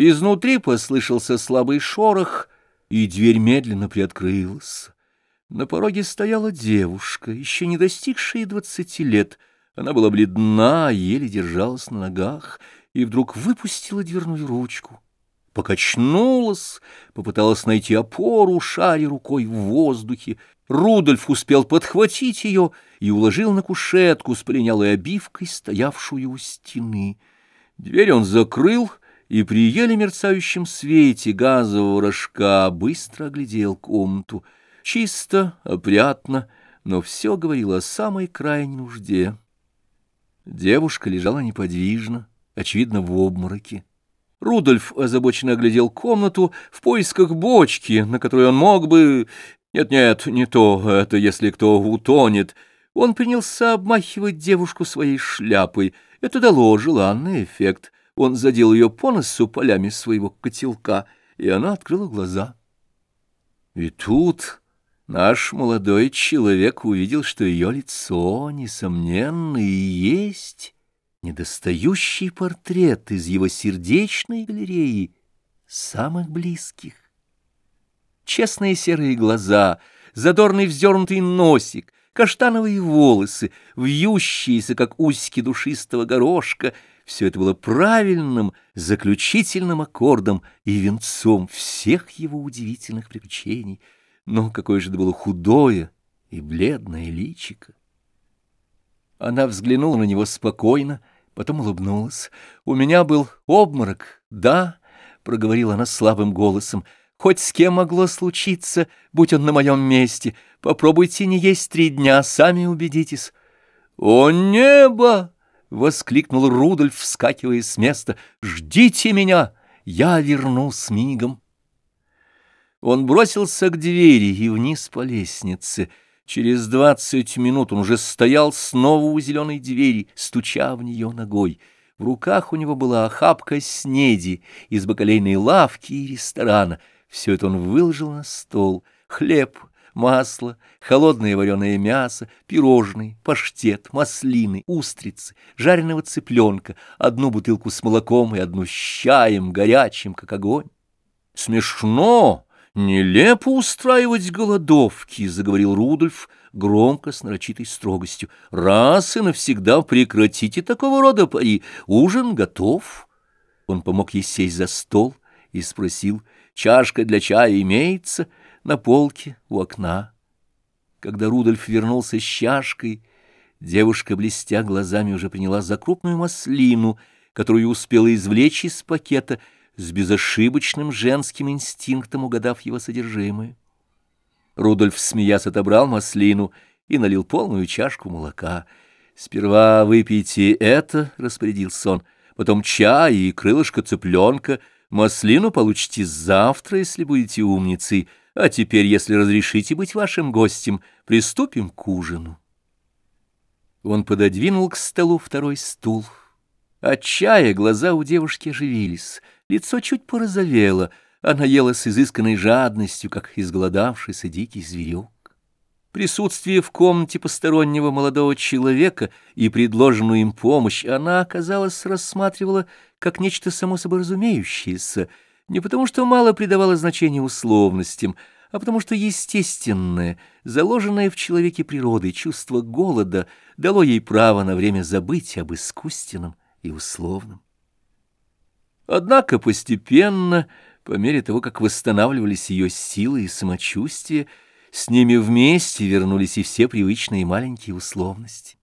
Изнутри послышался слабый шорох, и дверь медленно приоткрылась. На пороге стояла девушка, еще не достигшая двадцати лет. Она была бледна, еле держалась на ногах, и вдруг выпустила дверную ручку. Покачнулась, попыталась найти опору, шаря рукой в воздухе. Рудольф успел подхватить ее и уложил на кушетку с полинялой обивкой, стоявшую у стены. Дверь он закрыл и при еле мерцающем свете газового рожка быстро оглядел комнату — Чисто, опрятно, но все говорило о самой крайней нужде. Девушка лежала неподвижно, очевидно, в обмороке. Рудольф озабоченно оглядел комнату в поисках бочки, на которой он мог бы... Нет-нет, не то, это если кто утонет. Он принялся обмахивать девушку своей шляпой. Это дало желанный эффект. Он задел ее по носу полями своего котелка, и она открыла глаза. И тут Наш молодой человек увидел, что ее лицо, несомненно, и есть недостающий портрет из его сердечной галереи самых близких. Честные серые глаза, задорный вздернутый носик, каштановые волосы, вьющиеся, как усики душистого горошка — все это было правильным, заключительным аккордом и венцом всех его удивительных приключений — но какое же это было худое и бледное личико! Она взглянула на него спокойно, потом улыбнулась. «У меня был обморок, да?» — проговорила она слабым голосом. «Хоть с кем могло случиться, будь он на моем месте. Попробуйте не есть три дня, сами убедитесь». «О небо!» — воскликнул Рудольф, вскакивая с места. «Ждите меня! Я вернусь мигом!» Он бросился к двери и вниз по лестнице. Через двадцать минут он уже стоял снова у зеленой двери, стуча в нее ногой. В руках у него была охапка снеди из бакалейной лавки и ресторана. Все это он выложил на стол. Хлеб, масло, холодное вареное мясо, пирожные, паштет, маслины, устрицы, жареного цыпленка, одну бутылку с молоком и одну с чаем, горячим, как огонь. Смешно! «Нелепо устраивать голодовки», — заговорил Рудольф громко, с нарочитой строгостью. «Раз и навсегда прекратите такого рода пари. Ужин готов». Он помог ей сесть за стол и спросил, «Чашка для чая имеется на полке у окна?» Когда Рудольф вернулся с чашкой, девушка, блестя глазами, уже приняла за крупную маслину, которую успела извлечь из пакета — с безошибочным женским инстинктом угадав его содержимое. Рудольф, смеясь, отобрал маслину и налил полную чашку молока. «Сперва выпейте это», — распорядился он, — «потом чай и крылышко цыпленка. Маслину получите завтра, если будете умницей, а теперь, если разрешите быть вашим гостем, приступим к ужину». Он пододвинул к столу второй стул. От чая глаза у девушки оживились — Лицо чуть порозовело, она ела с изысканной жадностью, как изголодавшийся дикий зверек. Присутствие в комнате постороннего молодого человека и предложенную им помощь она, оказалось, рассматривала как нечто само собой разумеющееся, не потому что мало придавала значения условностям, а потому что естественное, заложенное в человеке природой чувство голода дало ей право на время забыть об искусственном и условном. Однако постепенно, по мере того, как восстанавливались ее силы и самочувствие, с ними вместе вернулись и все привычные маленькие условности.